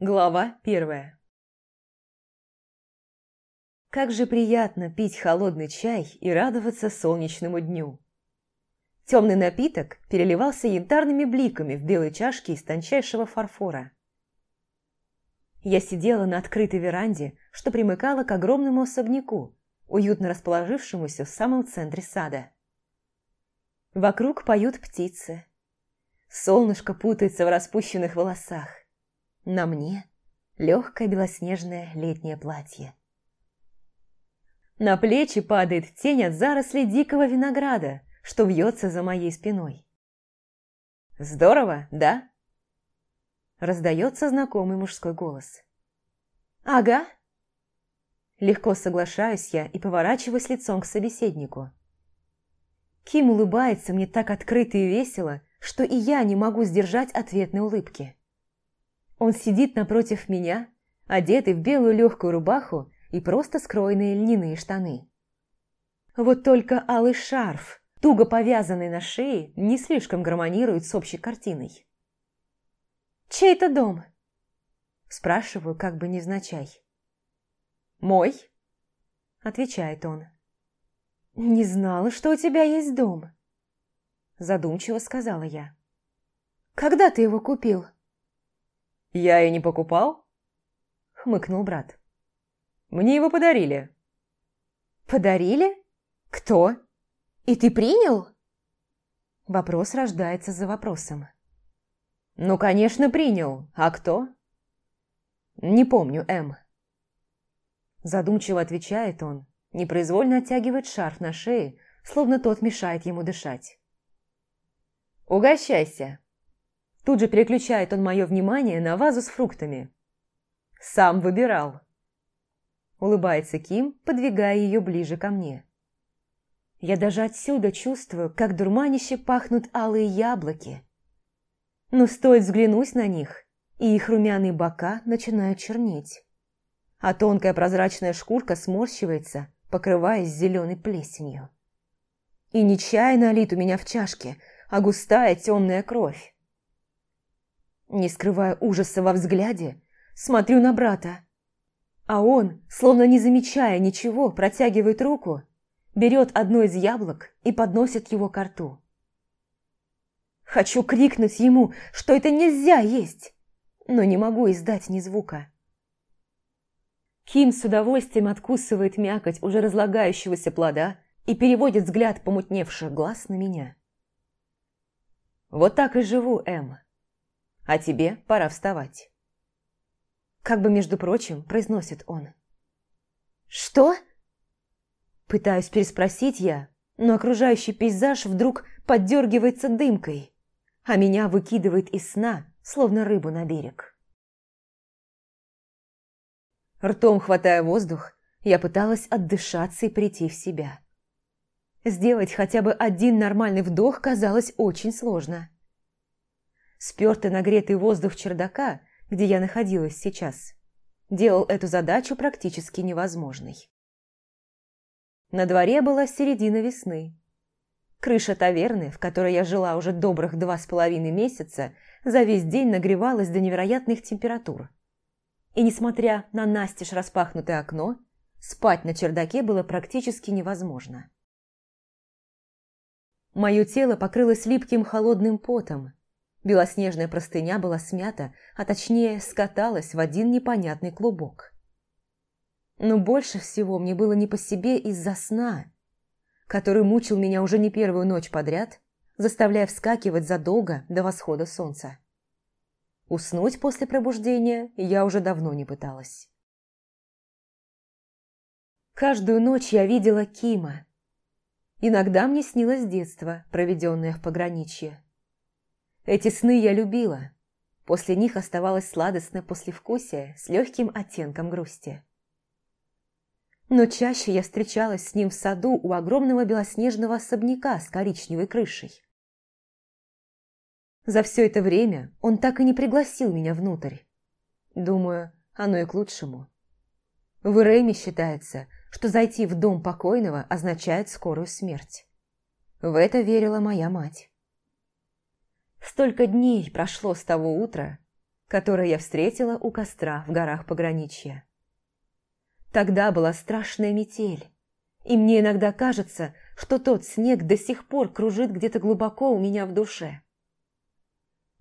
Глава первая Как же приятно пить холодный чай и радоваться солнечному дню. Темный напиток переливался янтарными бликами в белой чашке из тончайшего фарфора. Я сидела на открытой веранде, что примыкала к огромному особняку, уютно расположившемуся в самом центре сада. Вокруг поют птицы. Солнышко путается в распущенных волосах. На мне легкое белоснежное летнее платье. На плечи падает тень от зарослей дикого винограда, что вьется за моей спиной. «Здорово, да?» Раздается знакомый мужской голос. «Ага». Легко соглашаюсь я и поворачиваюсь лицом к собеседнику. Ким улыбается мне так открыто и весело, что и я не могу сдержать ответной улыбки. Он сидит напротив меня, одетый в белую легкую рубаху и просто скроенные льняные штаны. Вот только алый шарф, туго повязанный на шее, не слишком гармонирует с общей картиной. «Чей это дом?» Спрашиваю, как бы невзначай. «Мой?» – отвечает он. «Не знала, что у тебя есть дом», – задумчиво сказала я. «Когда ты его купил?» «Я и не покупал?» – хмыкнул брат. «Мне его подарили». «Подарили? Кто? И ты принял?» Вопрос рождается за вопросом. «Ну, конечно, принял. А кто?» «Не помню, М». Задумчиво отвечает он, непроизвольно оттягивает шарф на шее, словно тот мешает ему дышать. «Угощайся!» Тут же переключает он мое внимание на вазу с фруктами. «Сам выбирал!» Улыбается Ким, подвигая ее ближе ко мне. Я даже отсюда чувствую, как дурманище пахнут алые яблоки. Но стоит взглянуть на них, и их румяные бока начинают чернеть а тонкая прозрачная шкурка сморщивается, покрываясь зеленой плесенью. И не чай налит у меня в чашке, а густая темная кровь. Не скрывая ужаса во взгляде, смотрю на брата, а он, словно не замечая ничего, протягивает руку, берет одно из яблок и подносит его к рту. Хочу крикнуть ему, что это нельзя есть, но не могу издать ни звука. Ким с удовольствием откусывает мякоть уже разлагающегося плода и переводит взгляд помутневших глаз на меня. «Вот так и живу, Эм. А тебе пора вставать». Как бы, между прочим, произносит он. «Что?» Пытаюсь переспросить я, но окружающий пейзаж вдруг поддергивается дымкой, а меня выкидывает из сна, словно рыбу на берег. Ртом хватая воздух, я пыталась отдышаться и прийти в себя. Сделать хотя бы один нормальный вдох казалось очень сложно. Спертый нагретый воздух чердака, где я находилась сейчас, делал эту задачу практически невозможной. На дворе была середина весны. Крыша таверны, в которой я жила уже добрых два с половиной месяца, за весь день нагревалась до невероятных температур и, несмотря на настежь распахнутое окно, спать на чердаке было практически невозможно. Мое тело покрылось липким холодным потом. Белоснежная простыня была смята, а точнее скаталась в один непонятный клубок. Но больше всего мне было не по себе из-за сна, который мучил меня уже не первую ночь подряд, заставляя вскакивать задолго до восхода солнца. Уснуть после пробуждения я уже давно не пыталась. Каждую ночь я видела Кима. Иногда мне снилось детство, проведенное в пограничье. Эти сны я любила. После них оставалось сладостное послевкусие с легким оттенком грусти. Но чаще я встречалась с ним в саду у огромного белоснежного особняка с коричневой крышей. За все это время он так и не пригласил меня внутрь. Думаю, оно и к лучшему. В Иреме считается, что зайти в дом покойного означает скорую смерть. В это верила моя мать. Столько дней прошло с того утра, которое я встретила у костра в горах пограничья. Тогда была страшная метель, и мне иногда кажется, что тот снег до сих пор кружит где-то глубоко у меня в душе.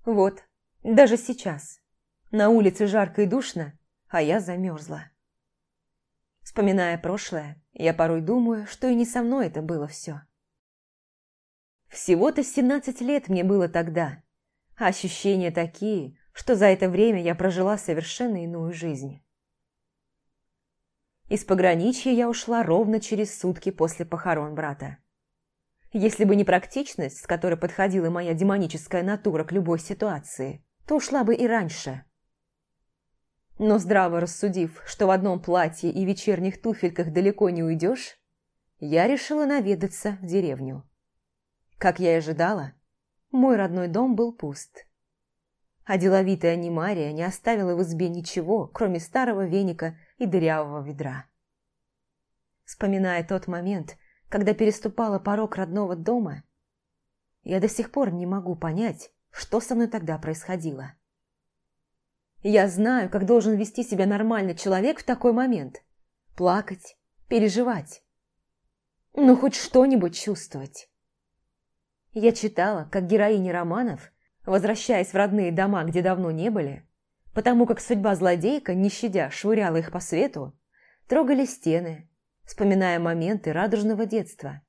Вот, даже сейчас. На улице жарко и душно, а я замерзла. Вспоминая прошлое, я порой думаю, что и не со мной это было все. Всего-то 17 лет мне было тогда, а ощущения такие, что за это время я прожила совершенно иную жизнь. Из пограничья я ушла ровно через сутки после похорон брата. Если бы не практичность, с которой подходила моя демоническая натура к любой ситуации, то ушла бы и раньше. Но здраво рассудив, что в одном платье и вечерних туфельках далеко не уйдешь, я решила наведаться в деревню. Как я и ожидала, мой родной дом был пуст. А деловитая Немария не оставила в избе ничего, кроме старого веника и дырявого ведра. Вспоминая тот момент, когда переступала порог родного дома, я до сих пор не могу понять, что со мной тогда происходило. Я знаю, как должен вести себя нормальный человек в такой момент. Плакать, переживать. Ну, хоть что-нибудь чувствовать. Я читала, как героини романов, возвращаясь в родные дома, где давно не были, потому как судьба злодейка, не щадя, швыряла их по свету, трогали стены, вспоминая моменты радужного детства.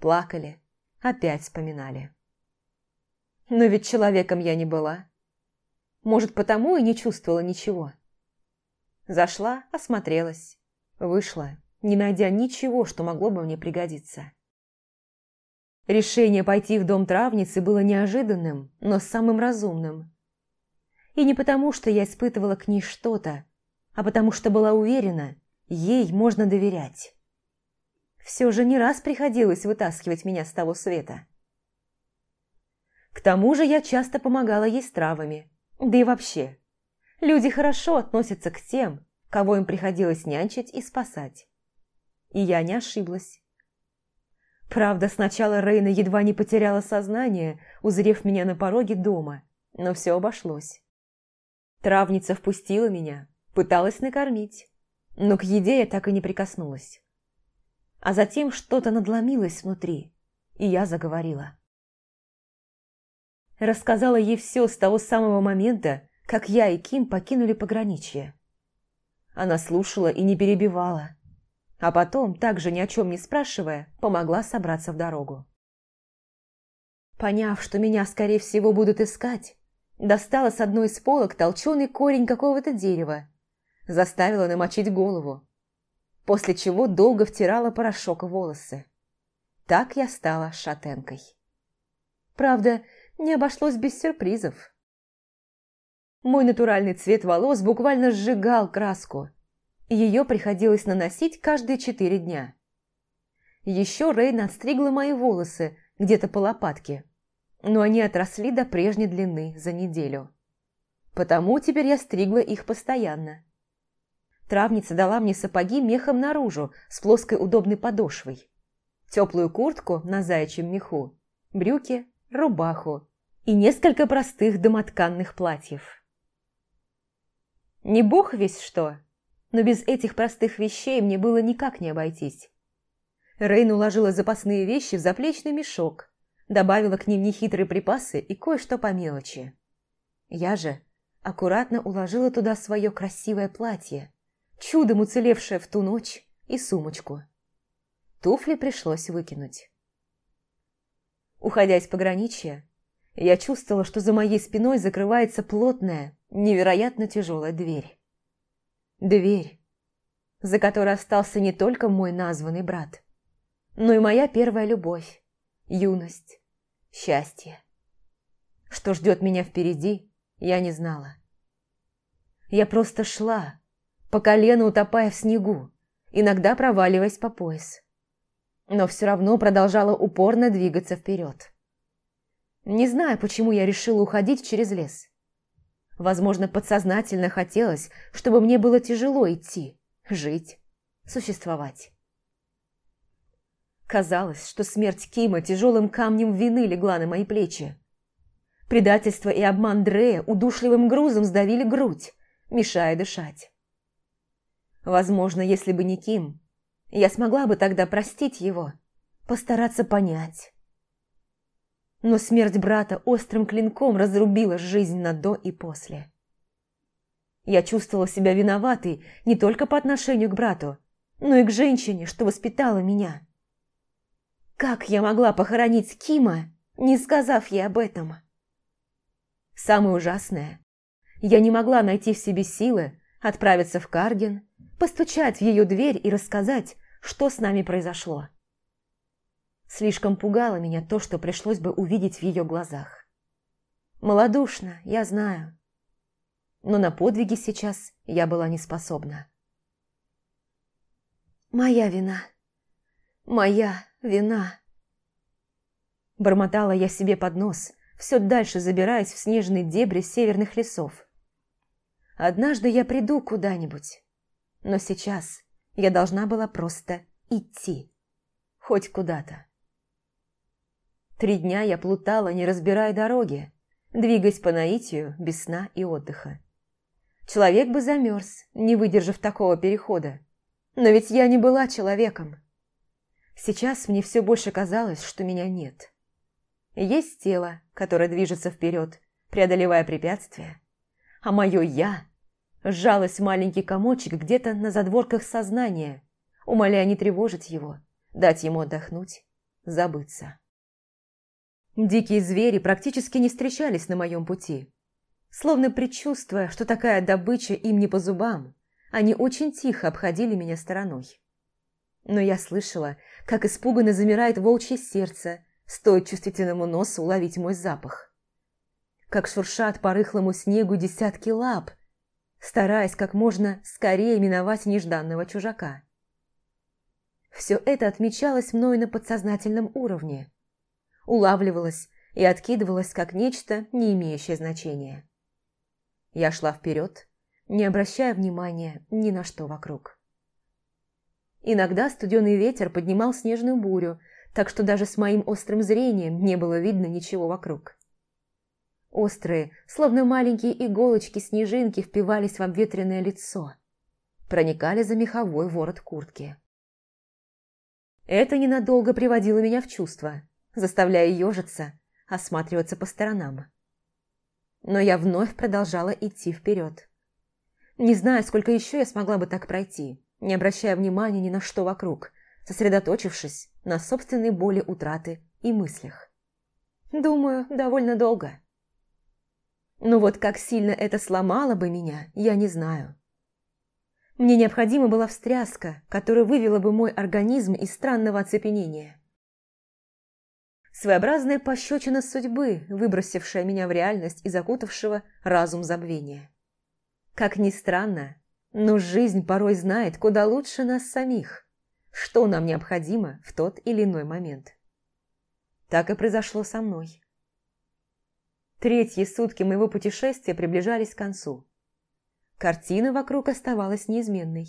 Плакали, опять вспоминали. Но ведь человеком я не была. Может, потому и не чувствовала ничего. Зашла, осмотрелась, вышла, не найдя ничего, что могло бы мне пригодиться. Решение пойти в дом травницы было неожиданным, но самым разумным. И не потому, что я испытывала к ней что-то, а потому что была уверена, ей можно доверять. Все же не раз приходилось вытаскивать меня с того света. К тому же я часто помогала ей с травами, да и вообще. Люди хорошо относятся к тем, кого им приходилось нянчить и спасать. И я не ошиблась. Правда, сначала Рейна едва не потеряла сознание, узрев меня на пороге дома, но все обошлось. Травница впустила меня, пыталась накормить, но к еде я так и не прикоснулась. А затем что-то надломилось внутри, и я заговорила. Рассказала ей все с того самого момента, как я и Ким покинули пограничье. Она слушала и не перебивала, а потом, также ни о чем не спрашивая, помогла собраться в дорогу. Поняв, что меня, скорее всего, будут искать, Достала с одной из полок толченый корень какого-то дерева. Заставила намочить голову. После чего долго втирала порошок в волосы. Так я стала шатенкой. Правда, не обошлось без сюрпризов. Мой натуральный цвет волос буквально сжигал краску. Ее приходилось наносить каждые четыре дня. Еще Рейн отстригла мои волосы где-то по лопатке но они отросли до прежней длины за неделю. Потому теперь я стригла их постоянно. Травница дала мне сапоги мехом наружу с плоской удобной подошвой, теплую куртку на заячьем меху, брюки, рубаху и несколько простых домотканных платьев. Не бог весь что, но без этих простых вещей мне было никак не обойтись. Рейн уложила запасные вещи в заплечный мешок, добавила к ним нехитрые припасы и кое-что по мелочи. Я же аккуратно уложила туда свое красивое платье, чудом уцелевшее в ту ночь, и сумочку. Туфли пришлось выкинуть. Уходя из пограничья, я чувствовала, что за моей спиной закрывается плотная, невероятно тяжелая дверь. Дверь, за которой остался не только мой названный брат, но и моя первая любовь, юность, счастье. Что ждет меня впереди, я не знала. Я просто шла, по колено утопая в снегу, иногда проваливаясь по пояс. Но все равно продолжала упорно двигаться вперед. Не знаю, почему я решила уходить через лес. Возможно, подсознательно хотелось, чтобы мне было тяжело идти, жить, существовать. Казалось, что смерть Кима тяжелым камнем вины легла на мои плечи. Предательство и обман Дрея удушливым грузом сдавили грудь, мешая дышать. Возможно, если бы не Ким, я смогла бы тогда простить его, постараться понять. Но смерть брата острым клинком разрубила жизнь на до и после. Я чувствовала себя виноватой не только по отношению к брату, но и к женщине, что воспитала меня. Как я могла похоронить Кима, не сказав ей об этом? Самое ужасное, я не могла найти в себе силы отправиться в Карген, постучать в ее дверь и рассказать, что с нами произошло. Слишком пугало меня то, что пришлось бы увидеть в ее глазах. Молодушно, я знаю. Но на подвиги сейчас я была не способна. «Моя вина. Моя вина». Бормотала я себе под нос, все дальше забираясь в снежные дебри северных лесов. Однажды я приду куда-нибудь, но сейчас я должна была просто идти. Хоть куда-то. Три дня я плутала, не разбирая дороги, двигаясь по наитию без сна и отдыха. Человек бы замерз, не выдержав такого перехода. Но ведь я не была человеком. Сейчас мне все больше казалось, что меня нет. Есть тело, которое движется вперед, преодолевая препятствия, а мое «я» сжалось в маленький комочек где-то на задворках сознания, умоляя не тревожить его, дать ему отдохнуть, забыться. Дикие звери практически не встречались на моем пути. Словно предчувствуя, что такая добыча им не по зубам, они очень тихо обходили меня стороной. Но я слышала, как испуганно замирает волчье сердце, стоит чувствительному носу уловить мой запах. Как шуршат по рыхлому снегу десятки лап, стараясь как можно скорее миновать нежданного чужака. Все это отмечалось мной на подсознательном уровне. Улавливалось и откидывалось как нечто, не имеющее значения. Я шла вперед, не обращая внимания ни на что вокруг. Иногда студеный ветер поднимал снежную бурю, так что даже с моим острым зрением не было видно ничего вокруг. Острые, словно маленькие иголочки-снежинки впивались в обветренное лицо, проникали за меховой ворот куртки. Это ненадолго приводило меня в чувство, заставляя ежиться, осматриваться по сторонам. Но я вновь продолжала идти вперед. Не знаю, сколько еще я смогла бы так пройти, не обращая внимания ни на что вокруг, сосредоточившись на собственной боли утраты и мыслях. Думаю, довольно долго. Но вот как сильно это сломало бы меня, я не знаю. Мне необходима была встряска, которая вывела бы мой организм из странного оцепенения. Своеобразная пощечина судьбы, выбросившая меня в реальность и закутавшего разум забвения. Как ни странно, но жизнь порой знает куда лучше нас самих, что нам необходимо в тот или иной момент. Так и произошло со мной. Третьи сутки моего путешествия приближались к концу. Картина вокруг оставалась неизменной.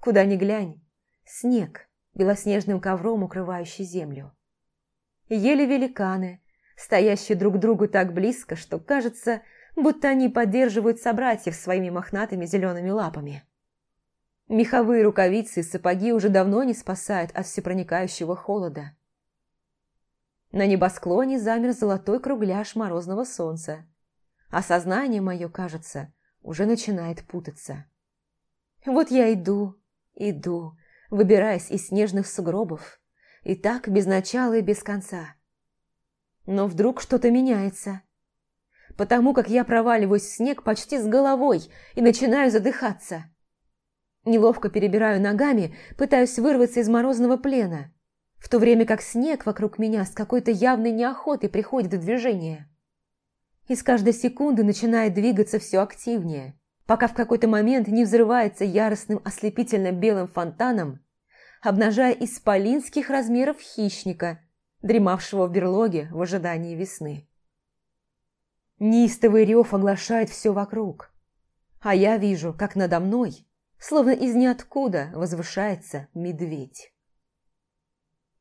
Куда ни глянь, снег, белоснежным ковром укрывающий землю. Еле великаны, стоящие друг к другу так близко, что кажется, будто они поддерживают собратьев своими мохнатыми зелеными лапами. Меховые рукавицы и сапоги уже давно не спасают от всепроникающего холода. На небосклоне замер золотой кругляш морозного солнца, а сознание мое, кажется, уже начинает путаться. Вот я иду, иду, выбираясь из снежных сугробов, и так без начала и без конца. Но вдруг что-то меняется, потому как я проваливаюсь в снег почти с головой и начинаю задыхаться. Неловко перебираю ногами, пытаюсь вырваться из морозного плена – в то время как снег вокруг меня с какой-то явной неохотой приходит в движение. И с каждой секунды начинает двигаться все активнее, пока в какой-то момент не взрывается яростным ослепительно-белым фонтаном, обнажая исполинских размеров хищника, дремавшего в берлоге в ожидании весны. Неистовый рев оглашает все вокруг, а я вижу, как надо мной, словно из ниоткуда, возвышается медведь.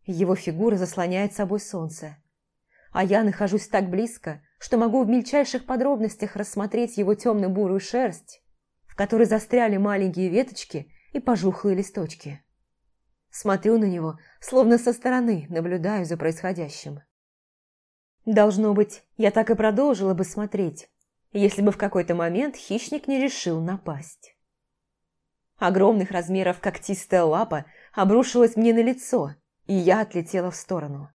Его фигура заслоняет собой солнце. А я нахожусь так близко, что могу в мельчайших подробностях рассмотреть его темно-бурую шерсть, в которой застряли маленькие веточки и пожухлые листочки. Смотрю на него, словно со стороны наблюдаю за происходящим. Должно быть, я так и продолжила бы смотреть, если бы в какой-то момент хищник не решил напасть. Огромных размеров когтистая лапа обрушилась мне на лицо, и я отлетела в сторону.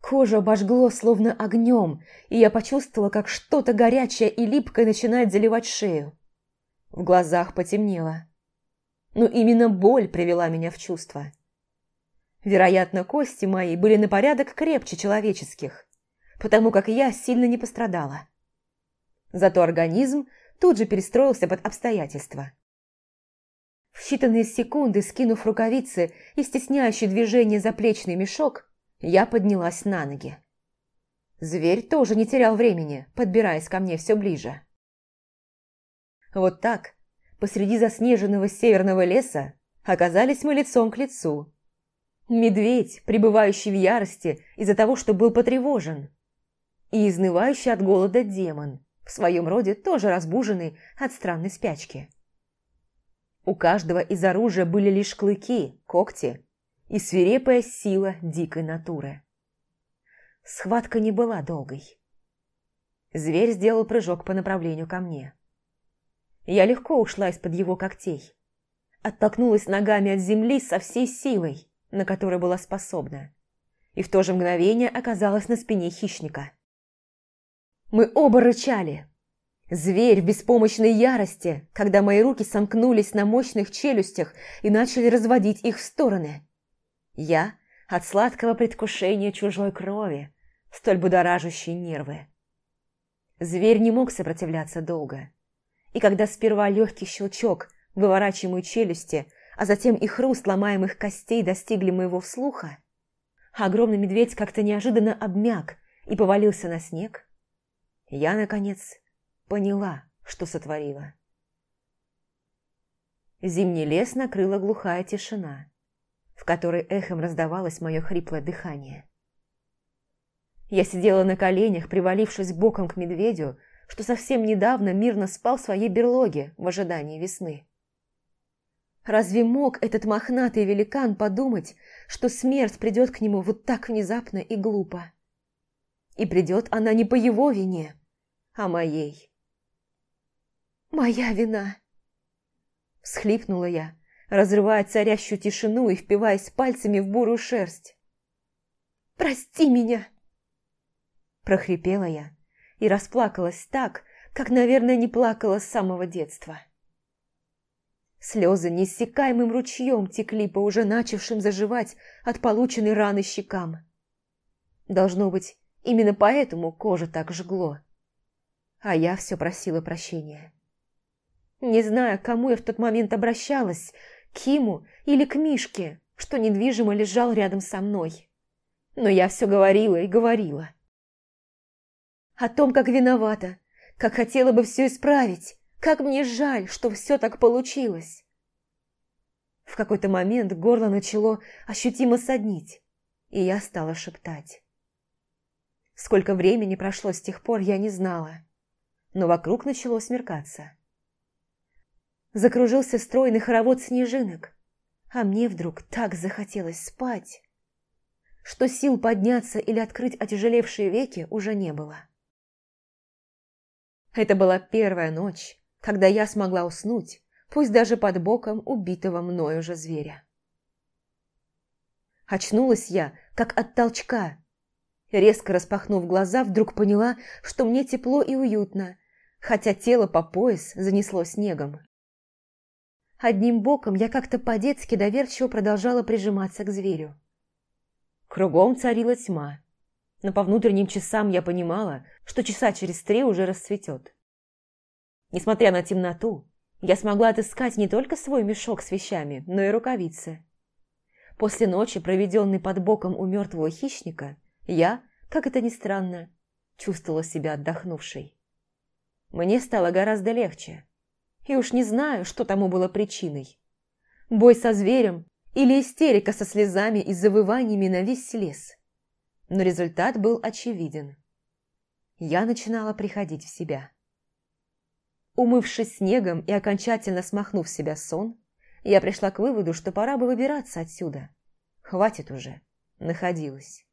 Кожу обожгло словно огнем, и я почувствовала, как что-то горячее и липкое начинает заливать шею. В глазах потемнело. Но именно боль привела меня в чувство. Вероятно, кости мои были на порядок крепче человеческих, потому как я сильно не пострадала. Зато организм тут же перестроился под обстоятельства. В считанные секунды, скинув рукавицы и стесняющий движение заплечный мешок, я поднялась на ноги. Зверь тоже не терял времени, подбираясь ко мне все ближе. Вот так, посреди заснеженного северного леса, оказались мы лицом к лицу. Медведь, пребывающий в ярости из-за того, что был потревожен, и изнывающий от голода демон, в своем роде тоже разбуженный от странной спячки. У каждого из оружия были лишь клыки, когти и свирепая сила дикой натуры. Схватка не была долгой. Зверь сделал прыжок по направлению ко мне. Я легко ушла из-под его когтей. Оттолкнулась ногами от земли со всей силой, на которой была способна, и в то же мгновение оказалась на спине хищника. Мы оба рычали, Зверь в беспомощной ярости, когда мои руки сомкнулись на мощных челюстях и начали разводить их в стороны. Я от сладкого предвкушения чужой крови, столь будоражащей нервы. Зверь не мог сопротивляться долго. И когда сперва легкий щелчок, выворачиваемой челюсти, а затем и хруст ломаемых костей достигли моего слуха, огромный медведь как-то неожиданно обмяк и повалился на снег, я, наконец, поняла, что сотворила. Зимний лес накрыла глухая тишина, в которой эхом раздавалось мое хриплое дыхание. Я сидела на коленях, привалившись боком к медведю, что совсем недавно мирно спал в своей берлоге в ожидании весны. Разве мог этот мохнатый великан подумать, что смерть придет к нему вот так внезапно и глупо? И придет она не по его вине, а моей. «Моя вина!» Всхлипнула я, разрывая царящую тишину и впиваясь пальцами в бурую шерсть. «Прости меня!» Прохрипела я и расплакалась так, как, наверное, не плакала с самого детства. Слезы неиссякаемым ручьем текли по уже начавшим заживать от полученной раны щекам. Должно быть, именно поэтому кожа так жгло. А я все просила прощения. Не знаю, к кому я в тот момент обращалась, к Киму или к Мишке, что недвижимо лежал рядом со мной. Но я все говорила и говорила. О том, как виновата, как хотела бы все исправить, как мне жаль, что все так получилось. В какой-то момент горло начало ощутимо соднить, и я стала шептать. Сколько времени прошло с тех пор, я не знала, но вокруг начало смеркаться закружился стройный хоровод снежинок, а мне вдруг так захотелось спать, что сил подняться или открыть отяжелевшие веки уже не было. Это была первая ночь, когда я смогла уснуть, пусть даже под боком убитого мною же зверя. Очнулась я, как от толчка. Резко распахнув глаза, вдруг поняла, что мне тепло и уютно, хотя тело по пояс занесло снегом. Одним боком я как-то по-детски доверчиво продолжала прижиматься к зверю. Кругом царила тьма, но по внутренним часам я понимала, что часа через три уже расцветет. Несмотря на темноту, я смогла отыскать не только свой мешок с вещами, но и рукавицы. После ночи, проведенной под боком у мертвого хищника, я, как это ни странно, чувствовала себя отдохнувшей. Мне стало гораздо легче. И уж не знаю, что тому было причиной. Бой со зверем или истерика со слезами и завываниями на весь лес. Но результат был очевиден. я начинала приходить в себя. Умывшись снегом и окончательно смахнув себя сон, я пришла к выводу, что пора бы выбираться отсюда. Хватит уже. Находилась.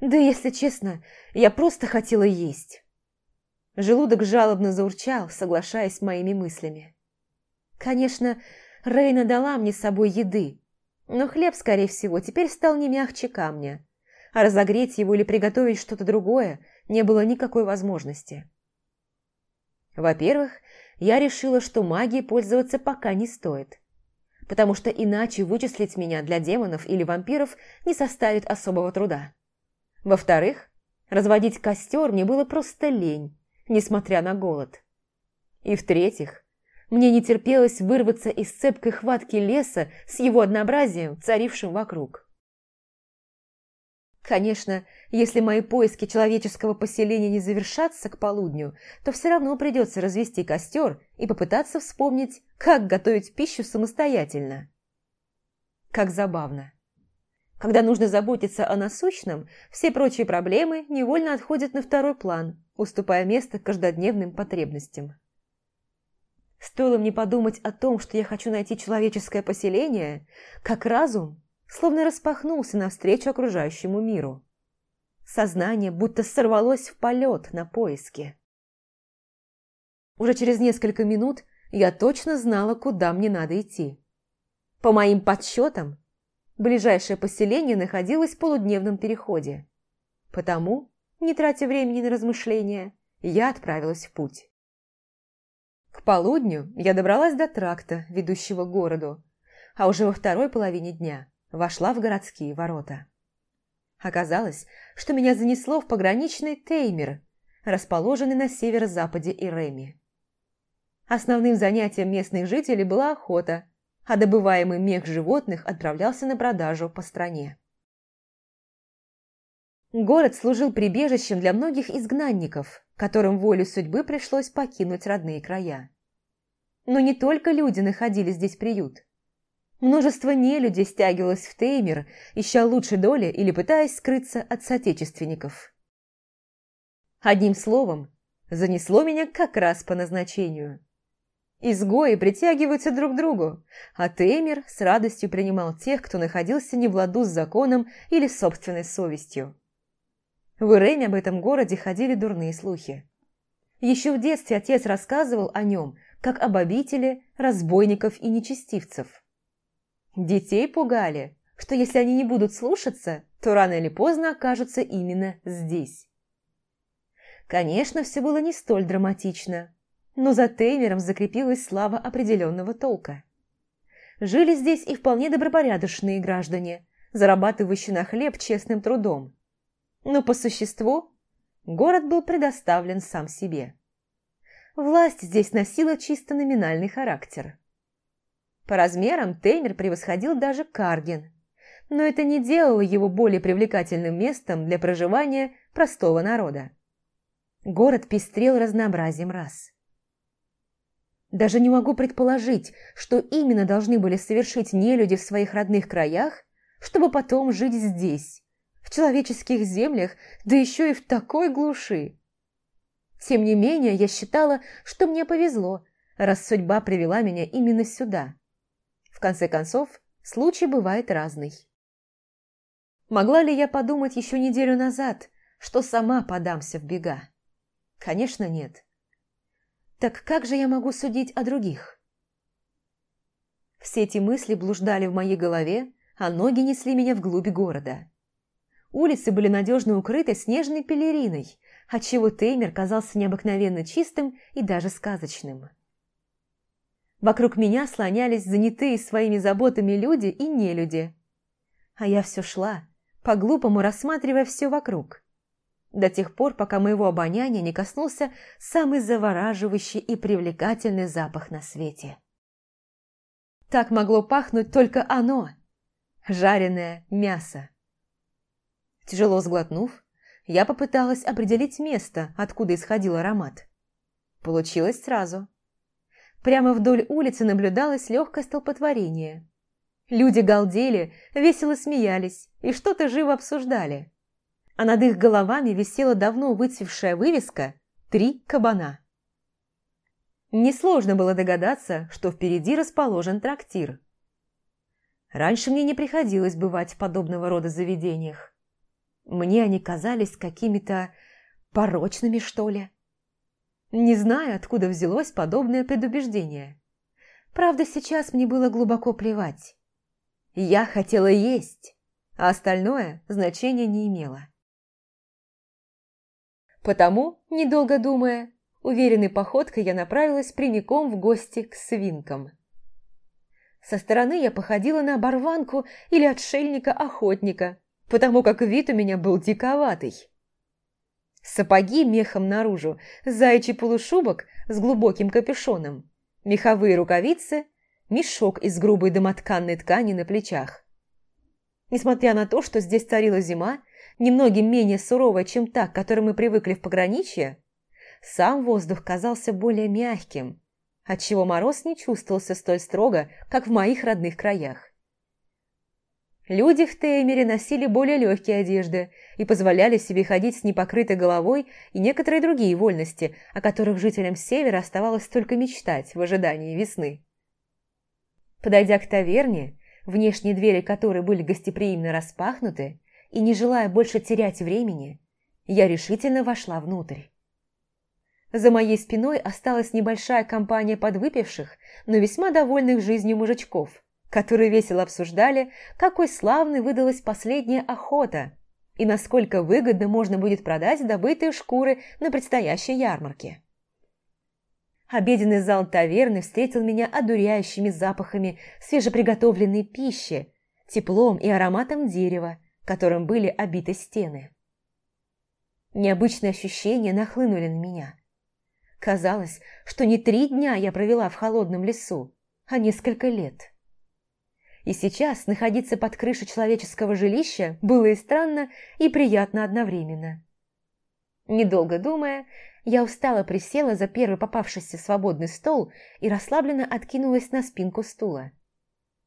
Да, если честно, я просто хотела есть. Желудок жалобно заурчал, соглашаясь с моими мыслями. Конечно, Рейна дала мне с собой еды, но хлеб, скорее всего, теперь стал не мягче камня, а разогреть его или приготовить что-то другое не было никакой возможности. Во-первых, я решила, что магией пользоваться пока не стоит, потому что иначе вычислить меня для демонов или вампиров не составит особого труда. Во-вторых, разводить костер мне было просто лень, несмотря на голод. И в-третьих, мне не терпелось вырваться из цепкой хватки леса с его однообразием, царившим вокруг. Конечно, если мои поиски человеческого поселения не завершатся к полудню, то все равно придется развести костер и попытаться вспомнить, как готовить пищу самостоятельно. Как забавно. Когда нужно заботиться о насущном, все прочие проблемы невольно отходят на второй план, уступая место каждодневным потребностям. Стоило мне подумать о том, что я хочу найти человеческое поселение, как разум словно распахнулся навстречу окружающему миру. Сознание будто сорвалось в полет на поиски. Уже через несколько минут я точно знала, куда мне надо идти. По моим подсчетам, ближайшее поселение находилось в полудневном переходе. Потому, не тратя времени на размышления, я отправилась в путь. К полудню я добралась до тракта, ведущего к городу, а уже во второй половине дня вошла в городские ворота. Оказалось, что меня занесло в пограничный Теймер, расположенный на северо-западе Иреми. Основным занятием местных жителей была охота, а добываемый мех животных отправлялся на продажу по стране. Город служил прибежищем для многих изгнанников, которым волю судьбы пришлось покинуть родные края. Но не только люди находили здесь приют. Множество нелюдей стягивалось в Теймер, ища лучшей доли или пытаясь скрыться от соотечественников. Одним словом, занесло меня как раз по назначению. Изгои притягиваются друг к другу, а Теймер с радостью принимал тех, кто находился не в ладу с законом или собственной совестью. В Ирене об этом городе ходили дурные слухи. Еще в детстве отец рассказывал о нем, как об обители разбойников и нечестивцев. Детей пугали, что если они не будут слушаться, то рано или поздно окажутся именно здесь. Конечно, все было не столь драматично, но за Теймером закрепилась слава определенного толка. Жили здесь и вполне добропорядочные граждане, зарабатывающие на хлеб честным трудом, но по существу город был предоставлен сам себе. Власть здесь носила чисто номинальный характер. По размерам Теймер превосходил даже Карген, но это не делало его более привлекательным местом для проживания простого народа. Город пестрел разнообразием рас. Даже не могу предположить, что именно должны были совершить нелюди в своих родных краях, чтобы потом жить здесь, в человеческих землях, да еще и в такой глуши. Тем не менее, я считала, что мне повезло, раз судьба привела меня именно сюда. В конце концов, случай бывает разный. Могла ли я подумать еще неделю назад, что сама подамся в бега? Конечно, нет. Так как же я могу судить о других? Все эти мысли блуждали в моей голове, а ноги несли меня вглубь города. Улицы были надежно укрыты снежной пелериной, отчего Теймер казался необыкновенно чистым и даже сказочным. Вокруг меня слонялись занятые своими заботами люди и нелюди. А я все шла, по-глупому рассматривая все вокруг. До тех пор, пока моего обоняния не коснулся самый завораживающий и привлекательный запах на свете. Так могло пахнуть только оно – жареное мясо. Тяжело сглотнув, я попыталась определить место, откуда исходил аромат. Получилось сразу. Прямо вдоль улицы наблюдалось легкое столпотворение. Люди галдели, весело смеялись и что-то живо обсуждали. а над их головами висела давно выцвевшая вывеска «Три кабана». Несложно было догадаться, что впереди расположен трактир. Раньше мне не приходилось бывать в подобного рода заведениях. Мне они казались какими-то порочными, что ли. Не знаю, откуда взялось подобное предубеждение. Правда, сейчас мне было глубоко плевать. Я хотела есть, а остальное значения не имело. Потому, недолго думая, уверенной походкой я направилась прямиком в гости к свинкам. Со стороны я походила на оборванку или отшельника-охотника, потому как вид у меня был диковатый. Сапоги мехом наружу, заячий полушубок с глубоким капюшоном, меховые рукавицы, мешок из грубой домотканной ткани на плечах. Несмотря на то, что здесь царила зима, немногим менее суровая, чем та, к которой мы привыкли в пограничье, сам воздух казался более мягким, отчего мороз не чувствовался столь строго, как в моих родных краях. Люди в Теймере носили более легкие одежды и позволяли себе ходить с непокрытой головой и некоторые другие вольности, о которых жителям Севера оставалось только мечтать в ожидании весны. Подойдя к таверне, внешние двери которой были гостеприимно распахнуты, и не желая больше терять времени, я решительно вошла внутрь. За моей спиной осталась небольшая компания подвыпивших, но весьма довольных жизнью мужичков, которые весело обсуждали, какой славной выдалась последняя охота и насколько выгодно можно будет продать добытые шкуры на предстоящей ярмарке. Обеденный зал таверны встретил меня одуряющими запахами свежеприготовленной пищи, теплом и ароматом дерева, которым были обиты стены. Необычные ощущения нахлынули на меня – Казалось, что не три дня я провела в холодном лесу, а несколько лет. И сейчас находиться под крышей человеческого жилища было и странно, и приятно одновременно. Недолго думая, я устало присела за первый попавшийся свободный стол и расслабленно откинулась на спинку стула.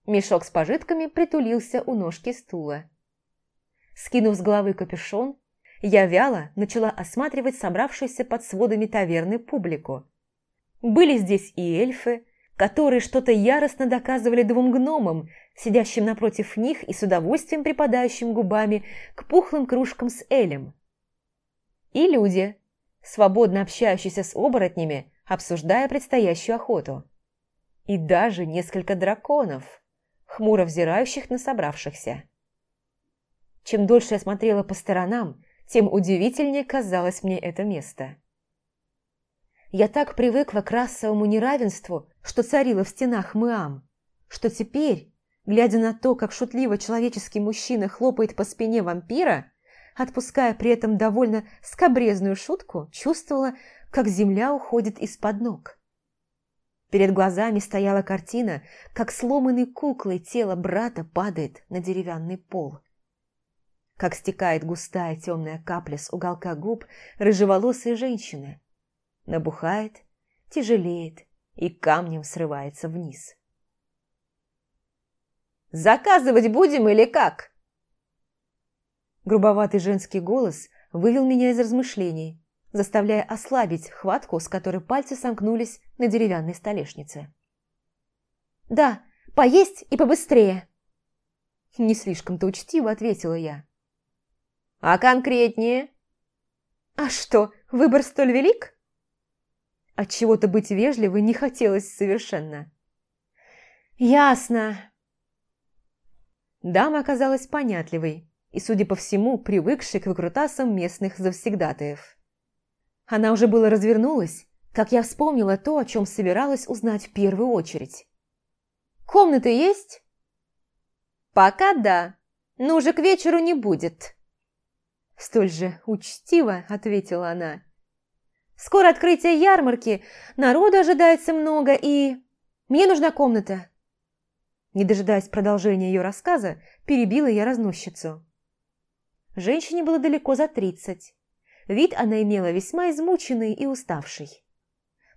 Мешок с пожитками притулился у ножки стула. Скинув с головы капюшон, я вяло начала осматривать собравшуюся под сводами таверны публику. Были здесь и эльфы, которые что-то яростно доказывали двум гномам, сидящим напротив них и с удовольствием припадающим губами к пухлым кружкам с элем. И люди, свободно общающиеся с оборотнями, обсуждая предстоящую охоту. И даже несколько драконов, хмуро взирающих на собравшихся. Чем дольше я смотрела по сторонам, тем удивительнее казалось мне это место. Я так привыкла к расовому неравенству, что царило в стенах Мыам, что теперь, глядя на то, как шутливо человеческий мужчина хлопает по спине вампира, отпуская при этом довольно скобрезную шутку, чувствовала, как земля уходит из-под ног. Перед глазами стояла картина, как сломанной куклой тело брата падает на деревянный пол как стекает густая темная капля с уголка губ рыжеволосой женщины. Набухает, тяжелеет и камнем срывается вниз. «Заказывать будем или как?» Грубоватый женский голос вывел меня из размышлений, заставляя ослабить хватку, с которой пальцы сомкнулись на деревянной столешнице. «Да, поесть и побыстрее!» Не слишком-то учтиво ответила я. А конкретнее? А что, выбор столь велик? От чего-то быть вежливой не хотелось совершенно. Ясно. Дама оказалась понятливой и, судя по всему, привыкшей к выкрутасам местных завсегдатаев. Она уже было развернулась, как я вспомнила то, о чем собиралась узнать в первую очередь. «Комнаты есть?» «Пока да, но уже к вечеру не будет», Столь же учтиво ответила она. «Скоро открытие ярмарки, народу ожидается много и... Мне нужна комната!» Не дожидаясь продолжения ее рассказа, перебила я разносчицу. Женщине было далеко за тридцать. Вид она имела весьма измученный и уставший.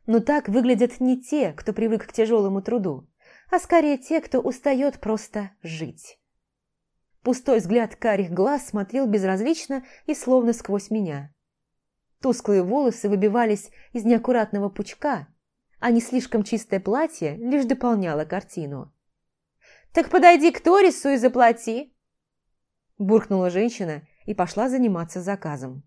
Но так выглядят не те, кто привык к тяжелому труду, а скорее те, кто устает просто жить. Пустой взгляд карих глаз смотрел безразлично и словно сквозь меня. Тусклые волосы выбивались из неаккуратного пучка, а не слишком чистое платье лишь дополняло картину. «Так подойди к Торису и заплати!» Буркнула женщина и пошла заниматься заказом.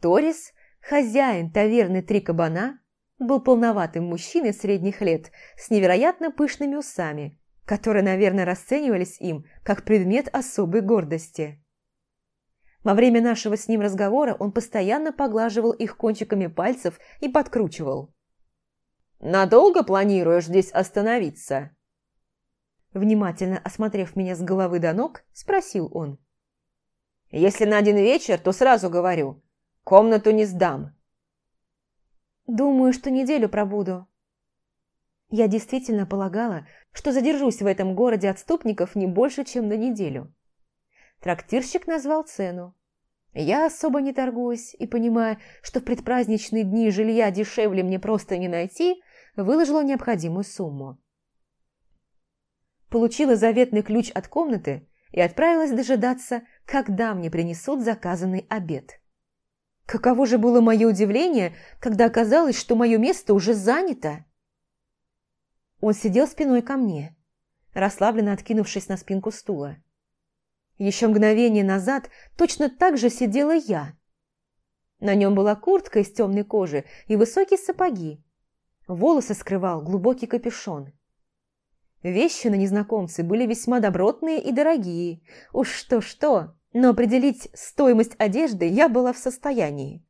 Торис, хозяин таверны «Три кабана», был полноватым мужчиной средних лет с невероятно пышными усами, которые, наверное, расценивались им как предмет особой гордости. Во время нашего с ним разговора он постоянно поглаживал их кончиками пальцев и подкручивал. «Надолго планируешь здесь остановиться?» Внимательно осмотрев меня с головы до ног, спросил он. «Если на один вечер, то сразу говорю, комнату не сдам». «Думаю, что неделю пробуду». Я действительно полагала, что задержусь в этом городе отступников не больше, чем на неделю. Трактирщик назвал цену. Я особо не торгуюсь и, понимая, что в предпраздничные дни жилья дешевле мне просто не найти, выложила необходимую сумму. Получила заветный ключ от комнаты и отправилась дожидаться, когда мне принесут заказанный обед. Каково же было мое удивление, когда оказалось, что мое место уже занято. Он сидел спиной ко мне, расслабленно откинувшись на спинку стула. Еще мгновение назад точно так же сидела я. На нем была куртка из темной кожи и высокие сапоги. Волосы скрывал глубокий капюшон. Вещи на незнакомце были весьма добротные и дорогие. Уж что-что, но определить стоимость одежды я была в состоянии.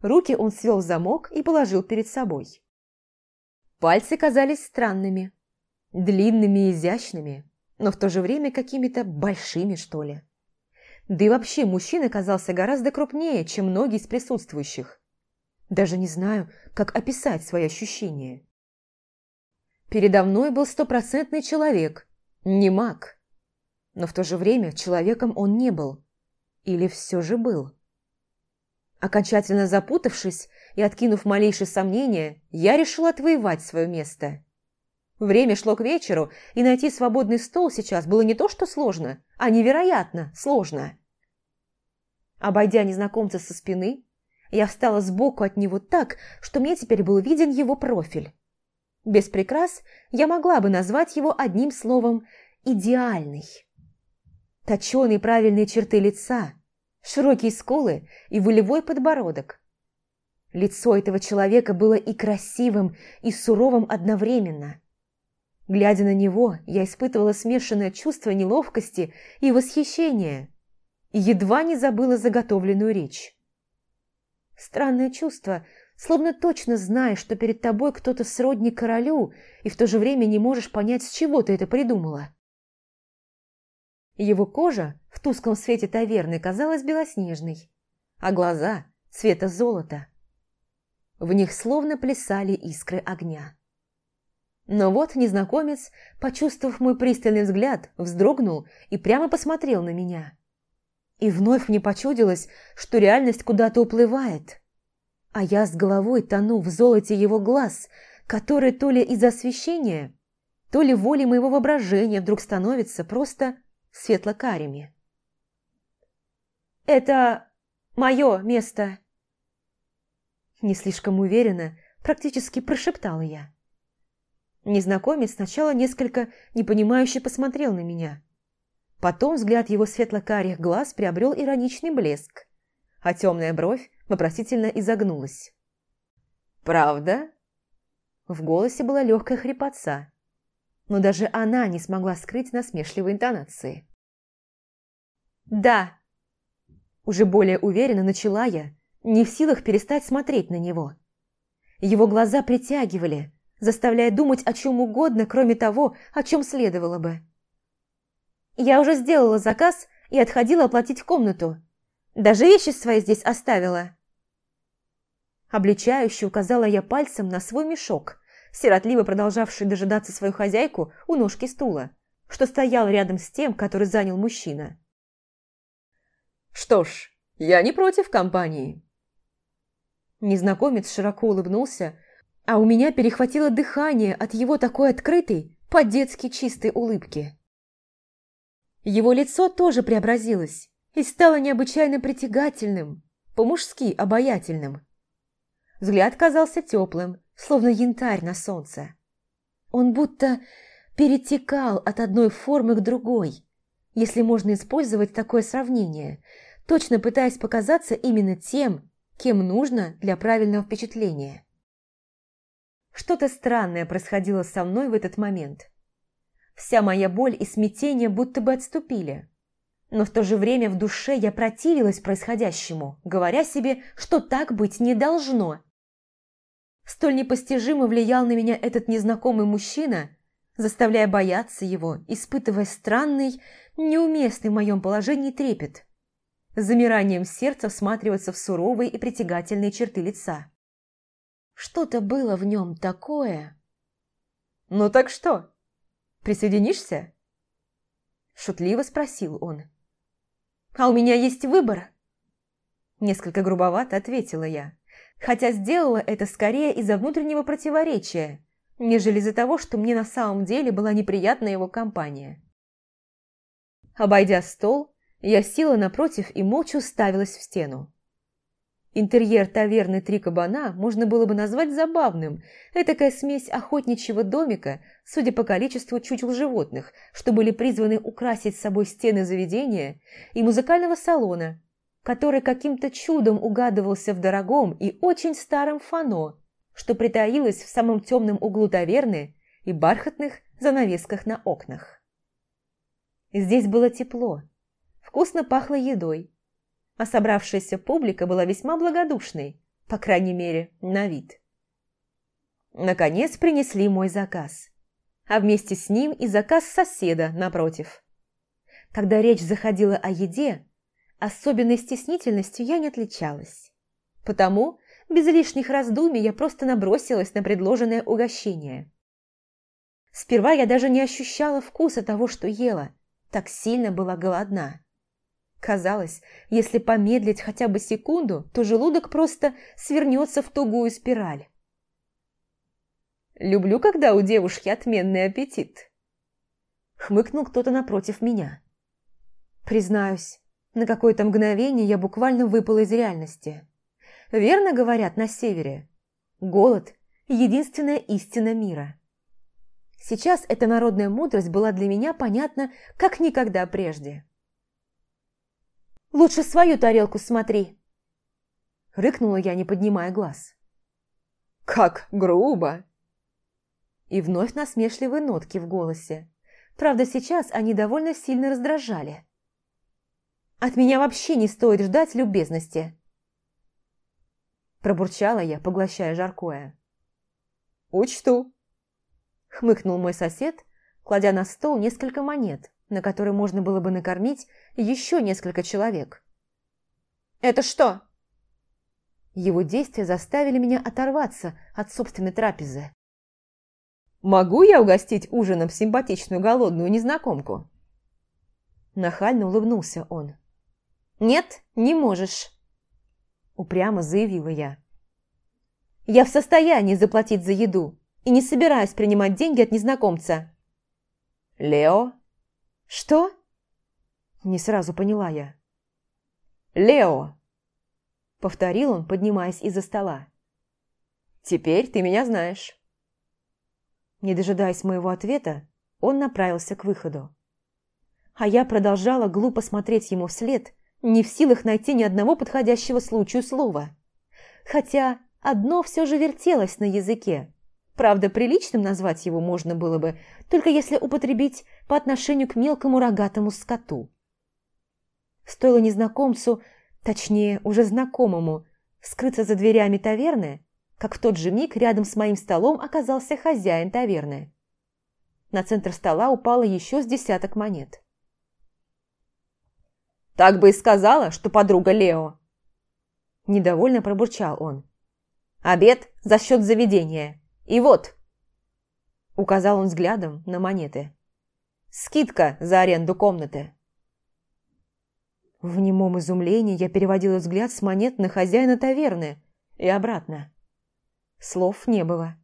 Руки он свел в замок и положил перед собой. Пальцы казались странными, длинными и изящными но в то же время какими-то большими, что ли. Да и вообще мужчина казался гораздо крупнее, чем многие из присутствующих. Даже не знаю, как описать свои ощущения. Передо мной был стопроцентный человек, не маг. Но в то же время человеком он не был. Или все же был. Окончательно запутавшись и откинув малейшие сомнения, я решила отвоевать свое место. Время шло к вечеру, и найти свободный стол сейчас было не то что сложно, а невероятно сложно. Обойдя незнакомца со спины, я встала сбоку от него так, что мне теперь был виден его профиль. Без прикрас я могла бы назвать его одним словом «идеальный». Точеные правильные черты лица, широкие скулы и волевой подбородок. Лицо этого человека было и красивым, и суровым одновременно. Глядя на него, я испытывала смешанное чувство неловкости и восхищения, едва не забыла заготовленную речь. Странное чувство, словно точно знаешь, что перед тобой кто-то сродни королю, и в то же время не можешь понять, с чего ты это придумала. Его кожа в тусклом свете таверны казалась белоснежной, а глаза – цвета золота. В них словно плясали искры огня. Но вот незнакомец, почувствовав мой пристальный взгляд, вздрогнул и прямо посмотрел на меня. И вновь мне почудилось, что реальность куда-то уплывает. А я с головой тону в золоте его глаз, который то ли из-за освещения, то ли волей моего воображения вдруг становится просто светло-карими. «Это мое место!» Не слишком уверенно, практически прошептала я. Незнакомец сначала несколько непонимающе посмотрел на меня. Потом взгляд его светло-карих глаз приобрел ироничный блеск, а темная бровь вопросительно изогнулась. «Правда?» В голосе была легкая хрипотца, но даже она не смогла скрыть насмешливой интонации. «Да!» Уже более уверенно начала я, не в силах перестать смотреть на него. Его глаза притягивали, заставляя думать о чем угодно, кроме того, о чем следовало бы. Я уже сделала заказ и отходила оплатить комнату. Даже вещи свои здесь оставила. Обличающе указала я пальцем на свой мешок, сиротливо продолжавший дожидаться свою хозяйку у ножки стула, что стоял рядом с тем, который занял мужчина. «Что ж, я не против компании». Незнакомец широко улыбнулся, а у меня перехватило дыхание от его такой открытой, по-детски чистой улыбки. Его лицо тоже преобразилось и стало необычайно притягательным, по-мужски обаятельным. Взгляд казался теплым, словно янтарь на солнце. Он будто перетекал от одной формы к другой, если можно использовать такое сравнение, точно пытаясь показаться именно тем, кем нужно для правильного впечатления. Что-то странное происходило со мной в этот момент. Вся моя боль и смятение будто бы отступили. Но в то же время в душе я противилась происходящему, говоря себе, что так быть не должно. Столь непостижимо влиял на меня этот незнакомый мужчина, заставляя бояться его, испытывая странный, неуместный в моем положении трепет. Замиранием сердца всматриваться в суровые и притягательные черты лица. Что-то было в нем такое. «Ну так что, присоединишься?» Шутливо спросил он. «А у меня есть выбор?» Несколько грубовато ответила я, хотя сделала это скорее из-за внутреннего противоречия, нежели из-за того, что мне на самом деле была неприятна его компания. Обойдя стол, я села напротив и молча уставилась в стену. Интерьер таверны «Три кабана» можно было бы назвать забавным. Этакая смесь охотничьего домика, судя по количеству чучел животных, что были призваны украсить собой стены заведения, и музыкального салона, который каким-то чудом угадывался в дорогом и очень старом фано, что притаилось в самом темном углу таверны и бархатных занавесках на окнах. Здесь было тепло, вкусно пахло едой, а собравшаяся публика была весьма благодушной, по крайней мере, на вид. Наконец принесли мой заказ, а вместе с ним и заказ соседа напротив. Когда речь заходила о еде, особенной стеснительностью я не отличалась. Потому, без лишних раздумий, я просто набросилась на предложенное угощение. Сперва я даже не ощущала вкуса того, что ела, так сильно была голодна. Казалось, если помедлить хотя бы секунду, то желудок просто свернется в тугую спираль. «Люблю, когда у девушки отменный аппетит», — хмыкнул кто-то напротив меня. Признаюсь, на какое-то мгновение я буквально выпала из реальности. Верно говорят на севере. Голод – единственная истина мира. Сейчас эта народная мудрость была для меня понятна, как никогда прежде. Лучше свою тарелку смотри!» Рыкнула я, не поднимая глаз. «Как грубо!» И вновь насмешливые нотки в голосе. Правда, сейчас они довольно сильно раздражали. «От меня вообще не стоит ждать любезности!» Пробурчала я, поглощая жаркое. «Учту!» Хмыкнул мой сосед, кладя на стол несколько монет, на который можно было бы накормить еще несколько человек. «Это что?» Его действия заставили меня оторваться от собственной трапезы. «Могу я угостить ужином симпатичную голодную незнакомку?» Нахально улыбнулся он. «Нет, не можешь», – упрямо заявила я. «Я в состоянии заплатить за еду и не собираюсь принимать деньги от незнакомца». «Лео?» «Что?» Не сразу поняла я. «Лео!» Повторил он, поднимаясь из-за стола. «Теперь ты меня знаешь». Не дожидаясь моего ответа, он направился к выходу. А я продолжала глупо смотреть ему вслед, не в силах найти ни одного подходящего случаю слова. Хотя одно все же вертелось на языке, Правда, приличным назвать его можно было бы, только если употребить по отношению к мелкому рогатому скоту. Стоило незнакомцу, точнее, уже знакомому, скрыться за дверями таверны, как в тот же миг рядом с моим столом оказался хозяин таверны. На центр стола упало еще с десяток монет. «Так бы и сказала, что подруга Лео!» Недовольно пробурчал он. «Обед за счет заведения!» И вот!» Указал он взглядом на монеты. «Скидка за аренду комнаты!» В немом изумлении я переводила взгляд с монет на хозяина таверны и обратно. Слов не было.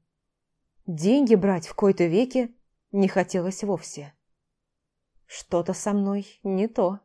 Деньги брать в кои-то веке не хотелось вовсе. Что-то со мной не то.